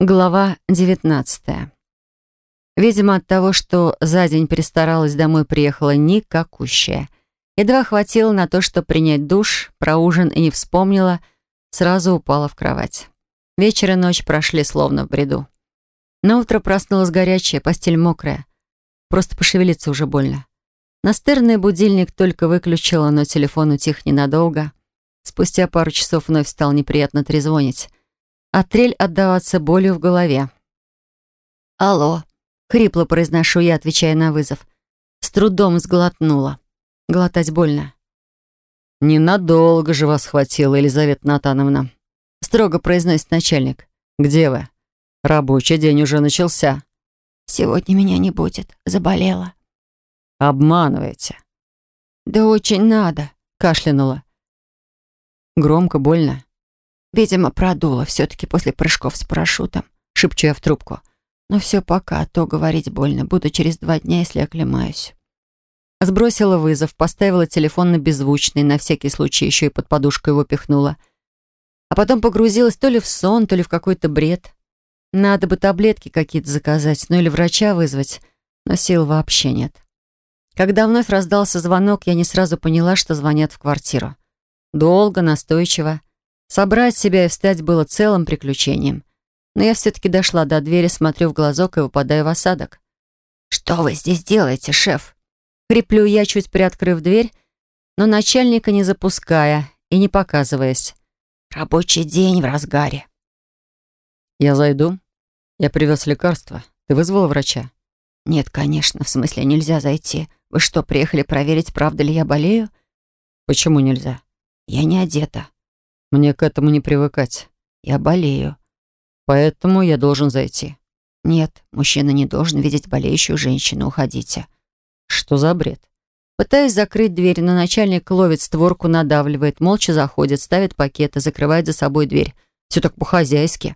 Глава 19. Видимо, от того, что за день перестаралась, домой приехала никакущая. Едва хватило на то, чтобы принять душ, про ужин и не вспомнила, сразу упала в кровать. Вечер и ночь прошли словно в бреду. На утро проснулась горячая, постель мокрая. Просто пошевелиться уже больно. Настырный будильник только выключила, но телефон утих ненадолго. Спустя пару часов вновь стал неприятно трезвонить а трель отдаваться болью в голове. «Алло», — хрипло произношу я, отвечая на вызов. С трудом сглотнула. Глотать больно. «Ненадолго же вас хватило, Елизавета Натановна», — строго произносит начальник. «Где вы? Рабочий день уже начался». «Сегодня меня не будет. Заболела». «Обманываете». «Да очень надо», — кашлянула. «Громко, больно?» Видимо, продуло все-таки после прыжков с парашютом. Шепчу я в трубку. Но все пока, а то говорить больно. Буду через два дня, если оклемаюсь. Сбросила вызов, поставила телефон на беззвучный, на всякий случай еще и под подушку его пихнула. А потом погрузилась то ли в сон, то ли в какой-то бред. Надо бы таблетки какие-то заказать, ну или врача вызвать, но сил вообще нет. Когда вновь раздался звонок, я не сразу поняла, что звонят в квартиру. Долго, настойчиво. Собрать себя и встать было целым приключением. Но я все-таки дошла до двери, смотрю в глазок и выпадаю в осадок. «Что вы здесь делаете, шеф?» Хриплю я, чуть приоткрыв дверь, но начальника не запуская и не показываясь. «Рабочий день в разгаре». «Я зайду. Я привез лекарства. Ты вызвала врача?» «Нет, конечно. В смысле, нельзя зайти. Вы что, приехали проверить, правда ли я болею?» «Почему нельзя?» «Я не одета». Мне к этому не привыкать. Я болею. Поэтому я должен зайти. Нет, мужчина не должен видеть болеющую женщину. Уходите. Что за бред? Пытаюсь закрыть дверь, но начальник ловит створку, надавливает, молча заходит, ставит пакеты, закрывает за собой дверь. Все так по-хозяйски.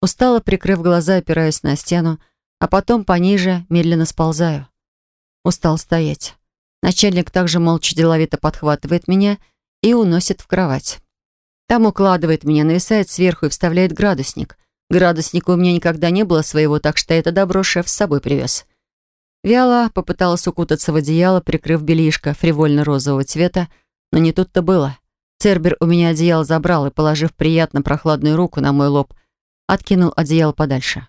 Устало прикрыв глаза, опираюсь на стену, а потом пониже медленно сползаю. Устал стоять. Начальник также молча деловито подхватывает меня и уносит в кровать. Там укладывает меня, нависает сверху и вставляет градусник. Градусника у меня никогда не было своего, так что это добро шеф с собой привез. Вяло попыталась укутаться в одеяло, прикрыв белишко фривольно-розового цвета, но не тут-то было. Цербер у меня одеяло забрал и, положив приятно прохладную руку на мой лоб, откинул одеяло подальше.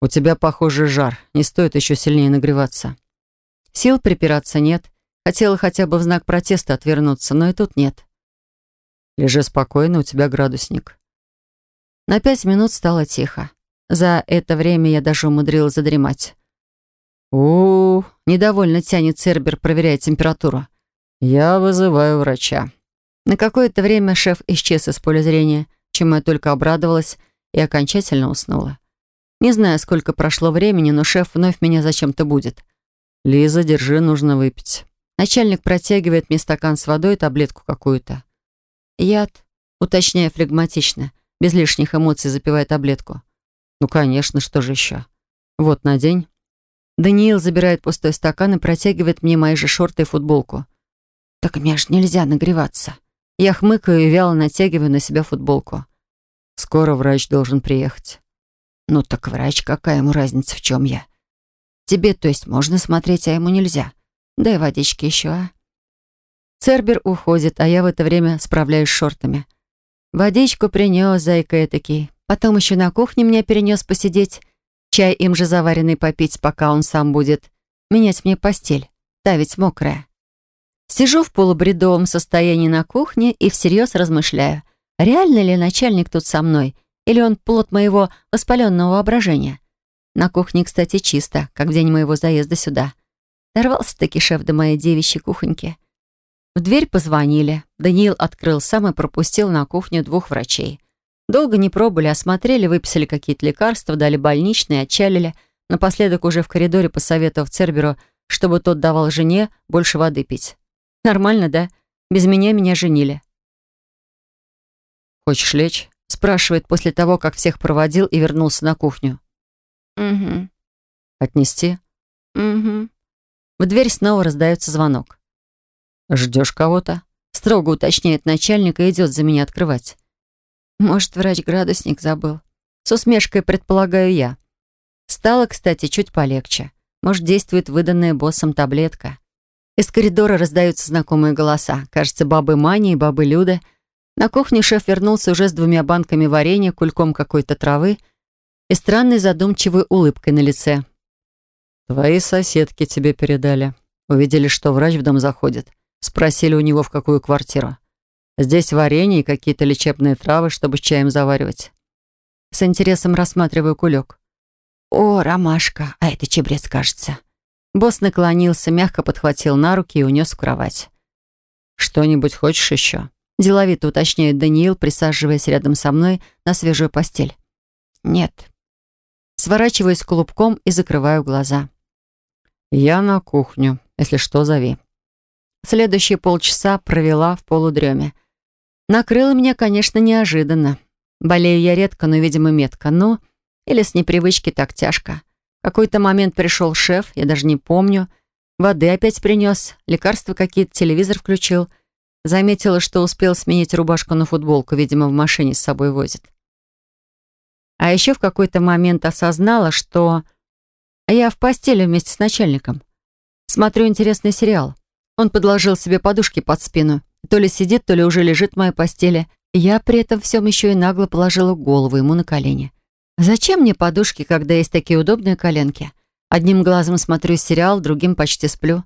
«У тебя, похоже, жар. Не стоит еще сильнее нагреваться». Сил припираться нет. Хотела хотя бы в знак протеста отвернуться, но и тут нет. Лежи спокойно, у тебя градусник». На пять минут стало тихо. За это время я даже умудрилась задремать. у, -у, недовольно тянет Цербер, проверяя температуру. «Я вызываю врача». На какое-то время шеф исчез из поля зрения, чему я только обрадовалась и окончательно уснула. Не знаю, сколько прошло времени, но шеф вновь меня зачем-то будет. «Лиза, держи, нужно выпить». Начальник протягивает мне стакан с водой и таблетку какую-то. Яд, уточняя флегматично, без лишних эмоций запивая таблетку. Ну, конечно, что же еще? Вот, надень. Даниил забирает пустой стакан и протягивает мне мои же шорты и футболку. Так мне ж нельзя нагреваться. Я хмыкаю и вяло натягиваю на себя футболку. Скоро врач должен приехать. Ну так врач, какая ему разница, в чем я? Тебе, то есть, можно смотреть, а ему нельзя. Дай водички еще, а? Цербер уходит, а я в это время справляюсь с шортами. Водичку принес, зайка этакий. Потом еще на кухне меня перенес посидеть. Чай им же заваренный попить, пока он сам будет. Менять мне постель. Та ведь мокрая. Сижу в полубредовом состоянии на кухне и всерьез размышляю, реально ли начальник тут со мной, или он плод моего воспаленного воображения. На кухне, кстати, чисто, как в день моего заезда сюда. Дорвался-таки шеф до моей девичьей кухоньки. В дверь позвонили. Даниил открыл сам и пропустил на кухню двух врачей. Долго не пробовали, осмотрели, выписали какие-то лекарства, дали больничные, отчалили. Напоследок уже в коридоре посоветовав Церберу, чтобы тот давал жене больше воды пить. Нормально, да? Без меня меня женили. «Хочешь лечь?» спрашивает после того, как всех проводил и вернулся на кухню. «Угу». «Отнести?» «Угу». В дверь снова раздается звонок. «Ждешь кого-то?» Строго уточняет начальник и идет за меня открывать. Может, врач градусник забыл. С усмешкой предполагаю я. Стало, кстати, чуть полегче. Может, действует выданная боссом таблетка. Из коридора раздаются знакомые голоса. Кажется, бабы Мани и бабы Люда. На кухне шеф вернулся уже с двумя банками варенья, кульком какой-то травы и странной задумчивой улыбкой на лице. «Твои соседки тебе передали. Увидели, что врач в дом заходит. Спросили у него, в какую квартиру. Здесь варенье и какие-то лечебные травы, чтобы с чаем заваривать». С интересом рассматриваю кулек. «О, ромашка, а это чебрец, кажется». Босс наклонился, мягко подхватил на руки и унес в кровать. «Что-нибудь хочешь еще?» Деловито уточняет Даниил, присаживаясь рядом со мной на свежую постель. «Нет». Сворачиваюсь клубком и закрываю глаза. «Я на кухню. Если что, зови». Следующие полчаса провела в полудреме. Накрыло меня, конечно, неожиданно. Болею я редко, но, видимо, метко. Ну, или с непривычки так тяжко. В какой-то момент пришел шеф, я даже не помню. Воды опять принес, лекарства какие-то, телевизор включил. Заметила, что успел сменить рубашку на футболку, видимо, в машине с собой возит. А еще в какой-то момент осознала, что я в постели вместе с начальником. Смотрю интересный сериал. Он подложил себе подушки под спину. То ли сидит, то ли уже лежит в моей постели. Я при этом всем еще и нагло положила голову ему на колени. Зачем мне подушки, когда есть такие удобные коленки? Одним глазом смотрю сериал, другим почти сплю.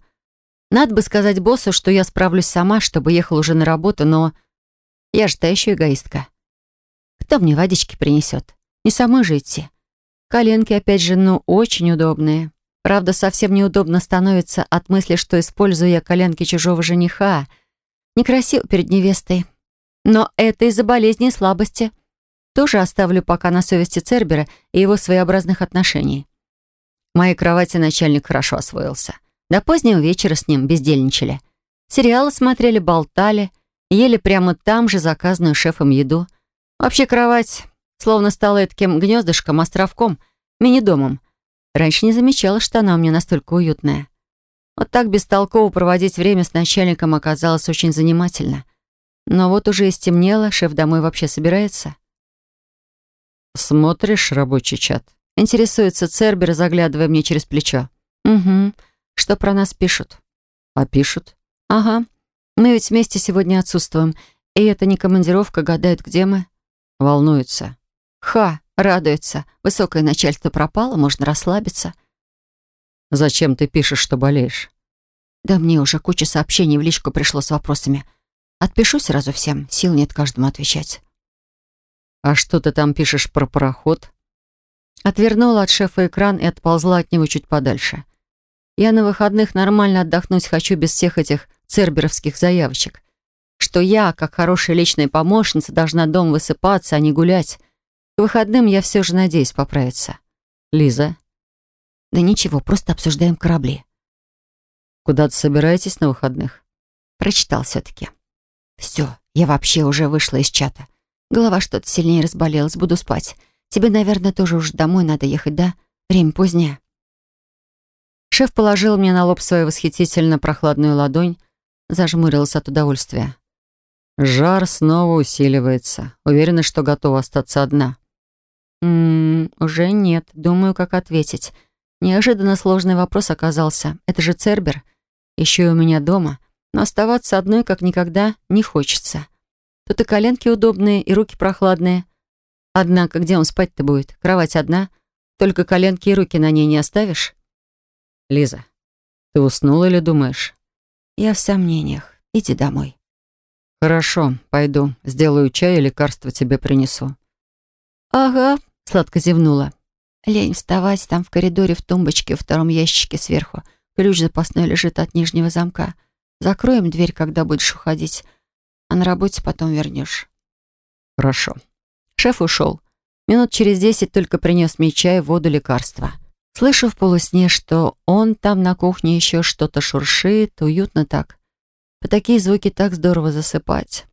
Надо бы сказать боссу, что я справлюсь сама, чтобы ехал уже на работу, но... Я же та еще эгоистка. Кто мне водички принесет? Не самой же идти. Коленки, опять же, ну, очень удобные. Правда, совсем неудобно становится от мысли, что использую я коленки чужого жениха. Некрасиво перед невестой. Но это из-за болезни и слабости — тоже оставлю пока на совести Цербера и его своеобразных отношений. В моей кровати начальник хорошо освоился. До позднего вечера с ним бездельничали. Сериалы смотрели, болтали, ели прямо там же заказанную шефом еду. Вообще кровать словно стала таким гнездышком, островком, мини-домом. Раньше не замечала, что она у меня настолько уютная. Вот так бестолково проводить время с начальником оказалось очень занимательно. Но вот уже и стемнело, шеф домой вообще собирается. «Смотришь рабочий чат?» Интересуется Цербер, заглядывая мне через плечо. «Угу. Что про нас пишут?» «А пишут?» «Ага. Мы ведь вместе сегодня отсутствуем. И это не командировка, гадают, где мы?» «Волнуются». «Ха, радуется. Высокое начальство пропало, можно расслабиться». «Зачем ты пишешь, что болеешь?» «Да мне уже куча сообщений в личку пришло с вопросами. Отпишу сразу всем, сил нет каждому отвечать». «А что ты там пишешь про пароход?» Отвернула от шефа экран и отползла от него чуть подальше. Я на выходных нормально отдохнуть хочу без всех этих церберовских заявочек. Что я, как хорошая личная помощница, должна дом высыпаться, а не гулять. К выходным я все же надеюсь поправиться. Лиза? Да ничего, просто обсуждаем корабли. Куда-то собираетесь на выходных? Прочитал все-таки. Все, я вообще уже вышла из чата. Голова что-то сильнее разболелась, буду спать. Тебе, наверное, тоже уже домой надо ехать, да? Время позднее». Шеф положил мне на лоб свою восхитительно прохладную ладонь, зажмурился от удовольствия. «Жар снова усиливается. Уверена, что готова остаться одна». «Ммм, уже нет. Думаю, как ответить. Неожиданно сложный вопрос оказался. Это же Цербер. Еще и у меня дома. Но оставаться одной, как никогда, не хочется. Тут и коленки удобные, и руки прохладные. Однако, где он спать-то будет? Кровать одна. Только коленки и руки на ней не оставишь? Лиза, ты уснула или думаешь? Я в сомнениях. Иди домой. Хорошо, пойду. Сделаю чай и лекарство тебе принесу. Ага, сладко зевнула. Лень вставать, там в коридоре в тумбочке во втором ящике сверху. Ключ запасной лежит от нижнего замка. Закроем дверь, когда будешь уходить а на работе потом вернешь. Хорошо. Шеф ушел. Минут через десять только принес мне чай, воду, лекарства. Слышу в полусне, что он там на кухне еще что-то шуршит, уютно так. По такие звуки так здорово засыпать.